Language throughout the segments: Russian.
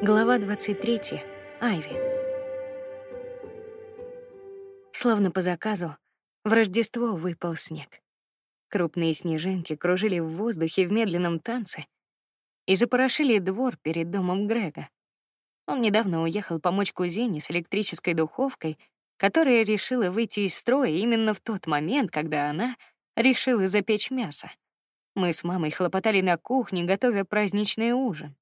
Глава 23. Айви. Словно по заказу, в Рождество выпал снег. Крупные снежинки кружили в воздухе в медленном танце и запорошили двор перед домом Грега. Он недавно уехал помочь кузине с электрической духовкой, которая решила выйти из строя именно в тот момент, когда она решила запечь мясо. Мы с мамой хлопотали на кухне, готовя праздничный ужин.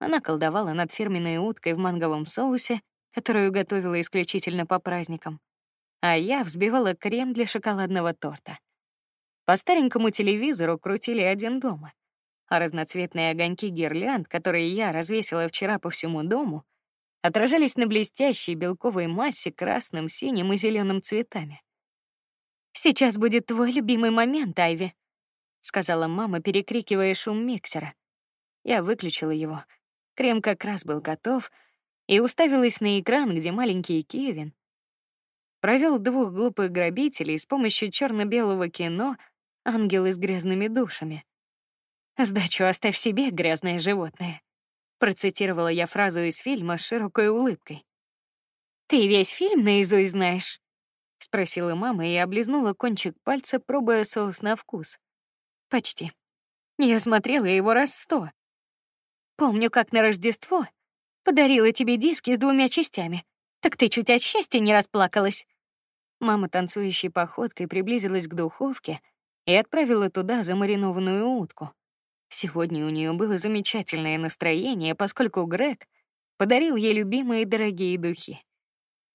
Она колдовала над фирменной уткой в манговом соусе, которую готовила исключительно по праздникам, а я взбивала крем для шоколадного торта. По старенькому телевизору крутили один дома, а разноцветные огоньки гирлянд, которые я развесила вчера по всему дому, отражались на блестящей белковой массе красным, синим и зеленым цветами. Сейчас будет твой любимый момент, Айви, сказала мама, перекрикивая шум миксера. Я выключила его. Крем как раз был готов, и уставилась на экран, где маленький Кевин провел двух глупых грабителей с помощью черно-белого кино "Ангелы с грязными душами". Сдачу оставь себе, грязное животное. Процитировала я фразу из фильма с широкой улыбкой. Ты весь фильм наизусть знаешь? спросила мама и облизнула кончик пальца, пробуя соус на вкус. Почти. Я смотрела его раз сто. Помню, как на Рождество подарила тебе диски с двумя частями. Так ты чуть от счастья не расплакалась. Мама танцующей походкой приблизилась к духовке и отправила туда замаринованную утку. Сегодня у нее было замечательное настроение, поскольку Грег подарил ей любимые дорогие духи.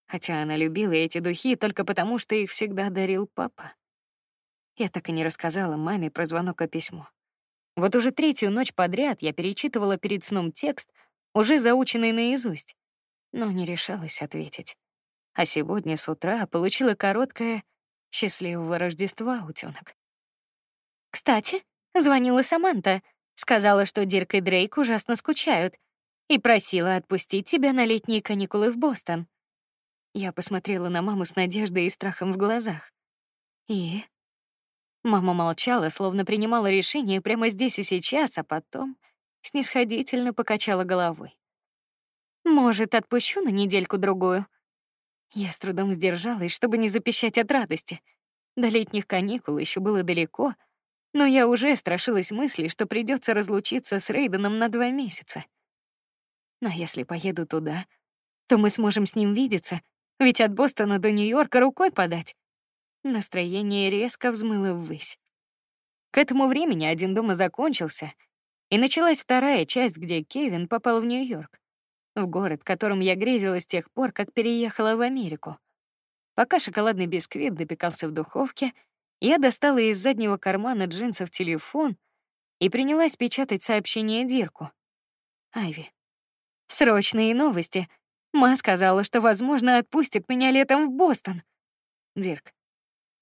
Хотя она любила эти духи только потому, что их всегда дарил папа. Я так и не рассказала маме про звонок и письмо. Вот уже третью ночь подряд я перечитывала перед сном текст, уже заученный наизусть, но не решалась ответить. А сегодня с утра получила короткое «Счастливого Рождества, утёнок». Кстати, звонила Саманта, сказала, что Дирк и Дрейк ужасно скучают и просила отпустить тебя на летние каникулы в Бостон. Я посмотрела на маму с надеждой и страхом в глазах. И Мама молчала, словно принимала решение прямо здесь и сейчас, а потом снисходительно покачала головой. Может, отпущу на недельку другую. Я с трудом сдержалась, чтобы не запищать от радости. До летних каникул еще было далеко, но я уже страшилась мысли, что придется разлучиться с Рейденом на два месяца. Но если поеду туда, то мы сможем с ним видеться, ведь от Бостона до Нью-Йорка рукой подать. Настроение резко взмыло ввысь. К этому времени один дома закончился, и началась вторая часть, где Кевин попал в Нью-Йорк, в город, которым я грезила с тех пор, как переехала в Америку. Пока шоколадный бисквит допекался в духовке, я достала из заднего кармана джинсов телефон и принялась печатать сообщение Дирку. Айви. Срочные новости. Ма сказала, что, возможно, отпустит меня летом в Бостон. Дирк.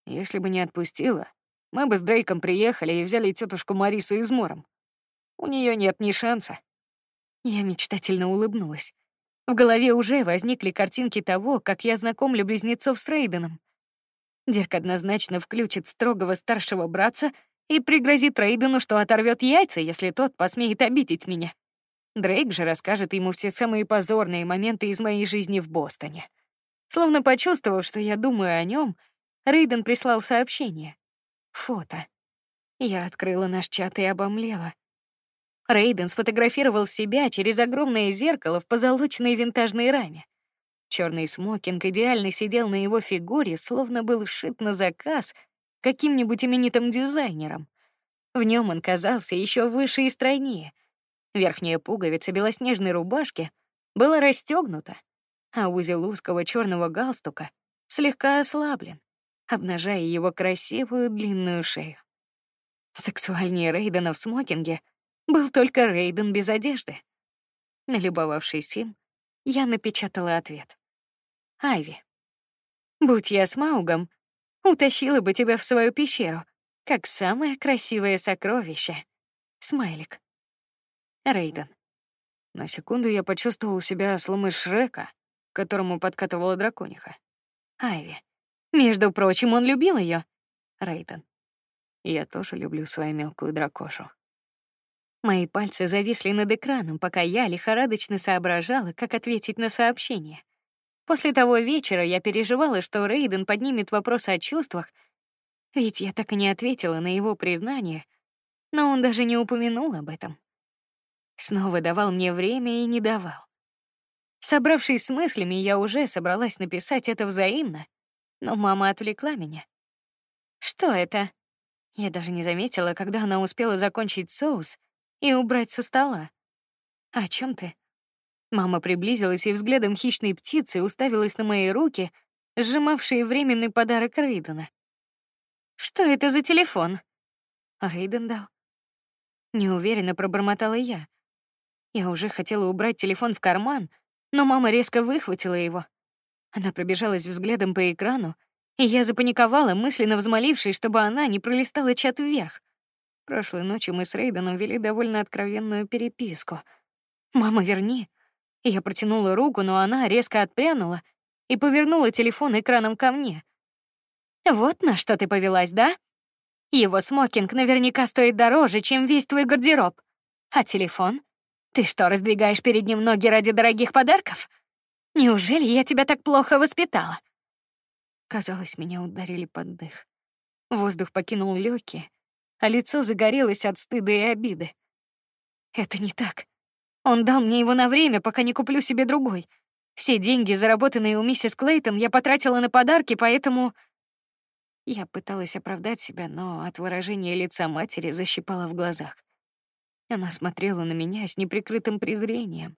Если бы не отпустила, мы бы с Дрейком приехали и взяли тетушку Марису измором. У нее нет ни шанса. Я мечтательно улыбнулась. В голове уже возникли картинки того, как я знакомлю близнецов с Рейденом. Дирк однозначно включит строгого старшего братца и пригрозит Рейдену, что оторвет яйца, если тот посмеет обидеть меня. Дрейк же расскажет ему все самые позорные моменты из моей жизни в Бостоне. Словно почувствовав, что я думаю о нем, Рейден прислал сообщение. Фото. Я открыла наш чат и обомлела. Рейден сфотографировал себя через огромное зеркало в позолоченной винтажной раме. Черный смокинг идеально сидел на его фигуре, словно был сшит на заказ каким-нибудь именитым дизайнером. В нем он казался еще выше и стройнее. Верхняя пуговица белоснежной рубашки была расстегнута, а узел узкого черного галстука слегка ослаблен обнажая его красивую длинную шею. Сексуальнее Рейдена в смокинге был только Рейден без одежды. Налюбовавшись им, я напечатала ответ. Айви, будь я с Маугом, утащила бы тебя в свою пещеру, как самое красивое сокровище. Смайлик. Рейден. На секунду я почувствовал себя сломой Шрека, которому подкатывала дракониха. Айви. Между прочим, он любил ее. Рейтон. Я тоже люблю свою мелкую дракошу. Мои пальцы зависли над экраном, пока я лихорадочно соображала, как ответить на сообщение. После того вечера я переживала, что Рейден поднимет вопрос о чувствах, ведь я так и не ответила на его признание, но он даже не упомянул об этом. Снова давал мне время и не давал. Собравшись с мыслями, я уже собралась написать это взаимно, но мама отвлекла меня. Что это? Я даже не заметила, когда она успела закончить соус и убрать со стола. О чем ты? Мама приблизилась и взглядом хищной птицы уставилась на мои руки, сжимавшие временный подарок Рейдена. Что это за телефон? Рейден дал. Неуверенно пробормотала я. Я уже хотела убрать телефон в карман, но мама резко выхватила его. Она пробежалась взглядом по экрану, и я запаниковала, мысленно взмолившись, чтобы она не пролистала чат вверх. Прошлой ночью мы с Рейденом вели довольно откровенную переписку. «Мама, верни!» Я протянула руку, но она резко отпрянула и повернула телефон экраном ко мне. «Вот на что ты повелась, да? Его смокинг наверняка стоит дороже, чем весь твой гардероб. А телефон? Ты что, раздвигаешь перед ним ноги ради дорогих подарков? Неужели я тебя так плохо воспитала?» Казалось, меня ударили под дых. Воздух покинул легкие, а лицо загорелось от стыда и обиды. Это не так. Он дал мне его на время, пока не куплю себе другой. Все деньги, заработанные у миссис Клейтон, я потратила на подарки, поэтому я пыталась оправдать себя, но от выражения лица матери защипала в глазах. Она смотрела на меня с неприкрытым презрением.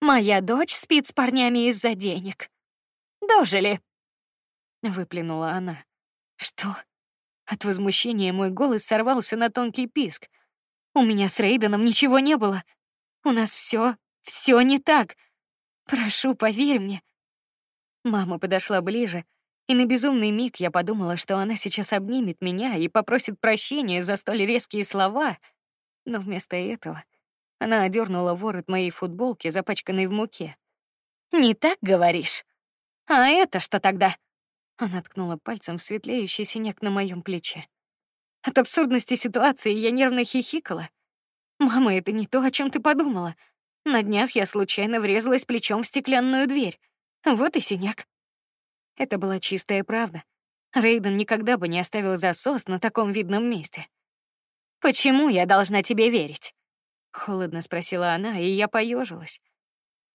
Моя дочь спит с парнями из-за денег. Дожили, выплюнула она. Что? От возмущения мой голос сорвался на тонкий писк. У меня с Рейденом ничего не было. У нас все, все не так. Прошу, поверь мне. Мама подошла ближе, и на безумный миг я подумала, что она сейчас обнимет меня и попросит прощения за столь резкие слова, но вместо этого она одернула ворот моей футболки, запачканной в муке. Не так говоришь? А это что тогда? Она ткнула пальцем в светлеющий синяк на моем плече. От абсурдности ситуации я нервно хихикала. Мама, это не то, о чем ты подумала. На днях я случайно врезалась плечом в стеклянную дверь. Вот и синяк. Это была чистая правда. Рейден никогда бы не оставил засос на таком видном месте. Почему я должна тебе верить? Холодно спросила она, и я поежилась.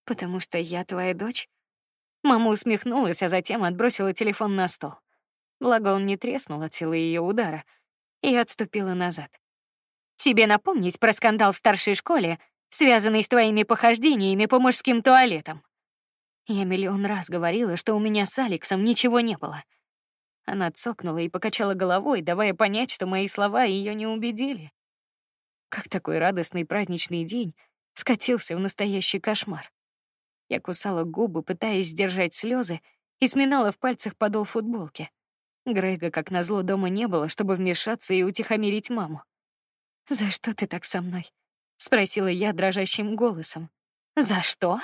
Потому что я твоя дочь. Мама усмехнулась, а затем отбросила телефон на стол. Благо он не треснул от силы ее удара, и отступила назад. Тебе напомнить про скандал в старшей школе, связанный с твоими похождениями по мужским туалетам. Я миллион раз говорила, что у меня с Алексом ничего не было. Она цокнула и покачала головой, давая понять, что мои слова ее не убедили. Как такой радостный праздничный день скатился в настоящий кошмар. Я кусала губы, пытаясь сдержать слезы, и сминала в пальцах подол футболки. Грега, как назло, дома не было, чтобы вмешаться и утихомирить маму. За что ты так со мной? спросила я дрожащим голосом. За что?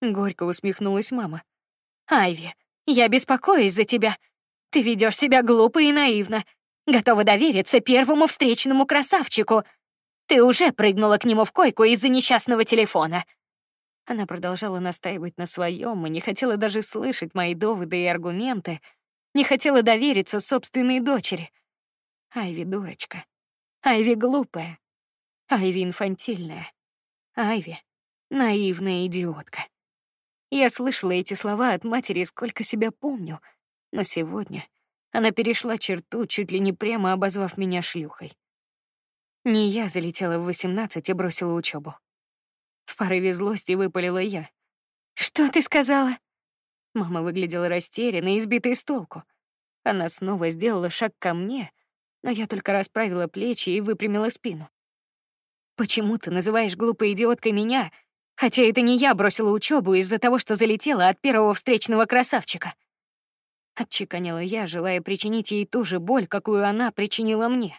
Горько усмехнулась мама. Айви, я беспокоюсь за тебя. Ты ведешь себя глупо и наивно. Готова довериться первому встречному красавчику. Ты уже прыгнула к нему в койку из-за несчастного телефона. Она продолжала настаивать на своем и не хотела даже слышать мои доводы и аргументы, не хотела довериться собственной дочери. Айви дурочка. Айви глупая. Айви инфантильная. Айви наивная идиотка. Я слышала эти слова от матери, сколько себя помню, но сегодня она перешла черту, чуть ли не прямо обозвав меня шлюхой. Не я залетела в восемнадцать и бросила учебу. В порыве злости выпалила я. Что ты сказала? Мама выглядела растерянной и сбитой с толку. Она снова сделала шаг ко мне, но я только расправила плечи и выпрямила спину. Почему ты называешь глупой идиоткой меня, хотя это не я бросила учебу из-за того, что залетела от первого встречного красавчика? Отчеканила я, желая причинить ей ту же боль, какую она причинила мне.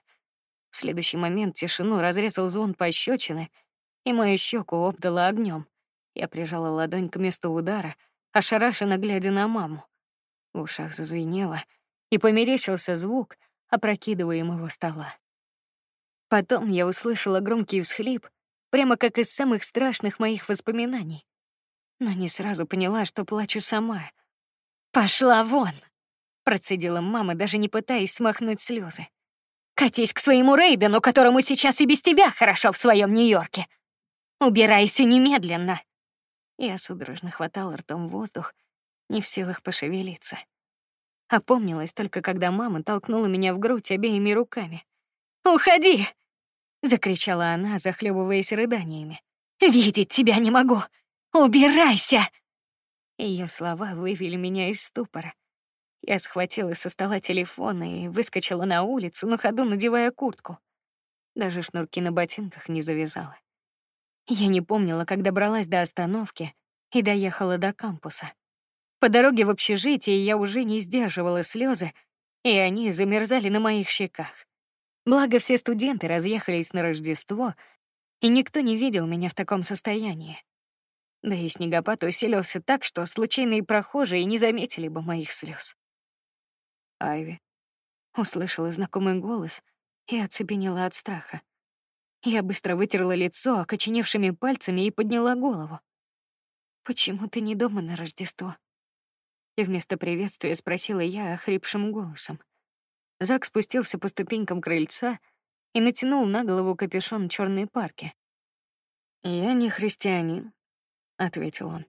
В следующий момент тишину разрезал звон пощечины — и мою щеку обдало огнем. Я прижала ладонь к месту удара, ошарашенно глядя на маму. В ушах зазвенело, и померещился звук опрокидываемого стола. Потом я услышала громкий всхлип, прямо как из самых страшных моих воспоминаний. Но не сразу поняла, что плачу сама. Пошла вон, процедила мама, даже не пытаясь смахнуть слезы. Катись к своему Рейдену, которому сейчас и без тебя хорошо в своем Нью-Йорке. Убирайся немедленно. Я судорожно хватала ртом воздух, не в силах пошевелиться. Опомнилась только, когда мама толкнула меня в грудь обеими руками. «Уходи!» — закричала она, захлебываясь рыданиями. «Видеть тебя не могу! Убирайся!» Ее слова вывели меня из ступора. Я схватила со стола телефон и выскочила на улицу, на ходу надевая куртку. Даже шнурки на ботинках не завязала. Я не помнила, как добралась до остановки и доехала до кампуса. По дороге в общежитие я уже не сдерживала слезы, и они замерзали на моих щеках. Благо все студенты разъехались на Рождество, и никто не видел меня в таком состоянии. Да и снегопад усилился так, что случайные прохожие не заметили бы моих слез. Айви услышала знакомый голос и оцепенела от страха. Я быстро вытерла лицо окоченевшими пальцами и подняла голову. Почему ты не дома на Рождество? И вместо приветствия спросила я охрипшим голосом. Зак спустился по ступенькам крыльца и натянул на голову капюшон черной парки. Я не христианин, ответил он.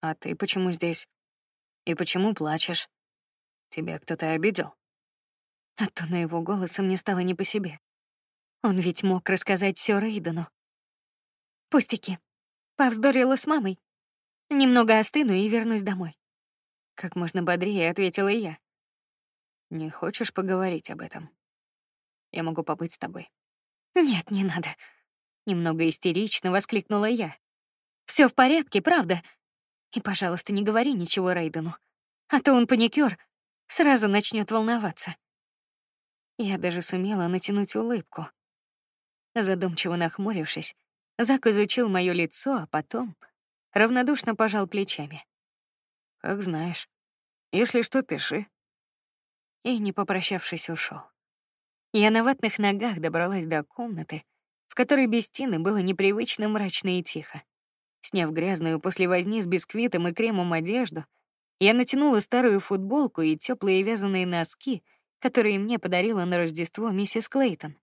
А ты почему здесь? И почему плачешь? Тебя кто-то обидел? А то на его голосом мне стало не по себе. Он ведь мог рассказать все Рейдену. Пустяки. Повздорила с мамой. Немного остыну и вернусь домой. Как можно бодрее ответила я. Не хочешь поговорить об этом? Я могу побыть с тобой. Нет, не надо. Немного истерично воскликнула я. Все в порядке, правда? И, пожалуйста, не говори ничего Рейдену, а то он паникер, сразу начнет волноваться. Я даже сумела натянуть улыбку. Задумчиво нахмурившись, Зак изучил мое лицо, а потом равнодушно пожал плечами. Как знаешь. Если что, пиши. И не попрощавшись, ушел. Я на ватных ногах добралась до комнаты, в которой без стены было непривычно мрачно и тихо. Сняв грязную после возни с бисквитом и кремом одежду, я натянула старую футболку и теплые вязаные носки, которые мне подарила на Рождество миссис Клейтон.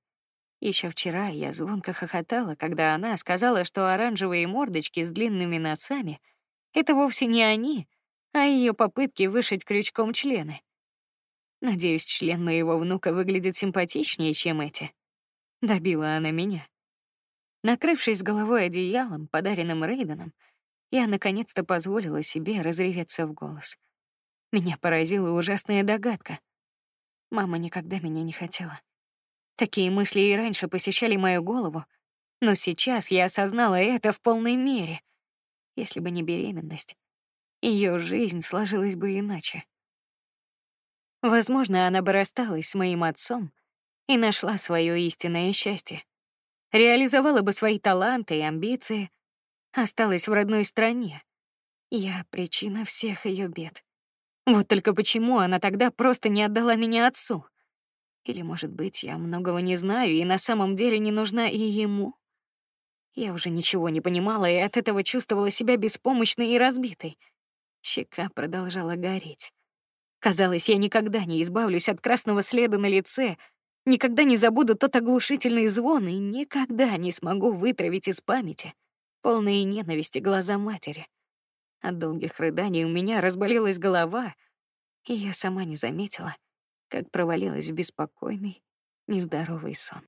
Еще вчера я звонко хохотала, когда она сказала, что оранжевые мордочки с длинными носами — это вовсе не они, а ее попытки вышить крючком члены. Надеюсь, член моего внука выглядит симпатичнее, чем эти. Добила она меня. Накрывшись головой одеялом, подаренным Рейденом, я наконец-то позволила себе разреветься в голос. Меня поразила ужасная догадка. Мама никогда меня не хотела. Такие мысли и раньше посещали мою голову, но сейчас я осознала это в полной мере. Если бы не беременность, ее жизнь сложилась бы иначе. Возможно, она бы рассталась с моим отцом и нашла свое истинное счастье реализовала бы свои таланты и амбиции, осталась в родной стране. Я причина всех ее бед. Вот только почему она тогда просто не отдала меня отцу? Или, может быть, я многого не знаю и на самом деле не нужна и ему? Я уже ничего не понимала и от этого чувствовала себя беспомощной и разбитой. Щека продолжала гореть. Казалось, я никогда не избавлюсь от красного следа на лице, Никогда не забуду тот оглушительный звон и никогда не смогу вытравить из памяти полные ненависти глаза матери. От долгих рыданий у меня разболелась голова, и я сама не заметила, как провалилась в беспокойный, нездоровый сон.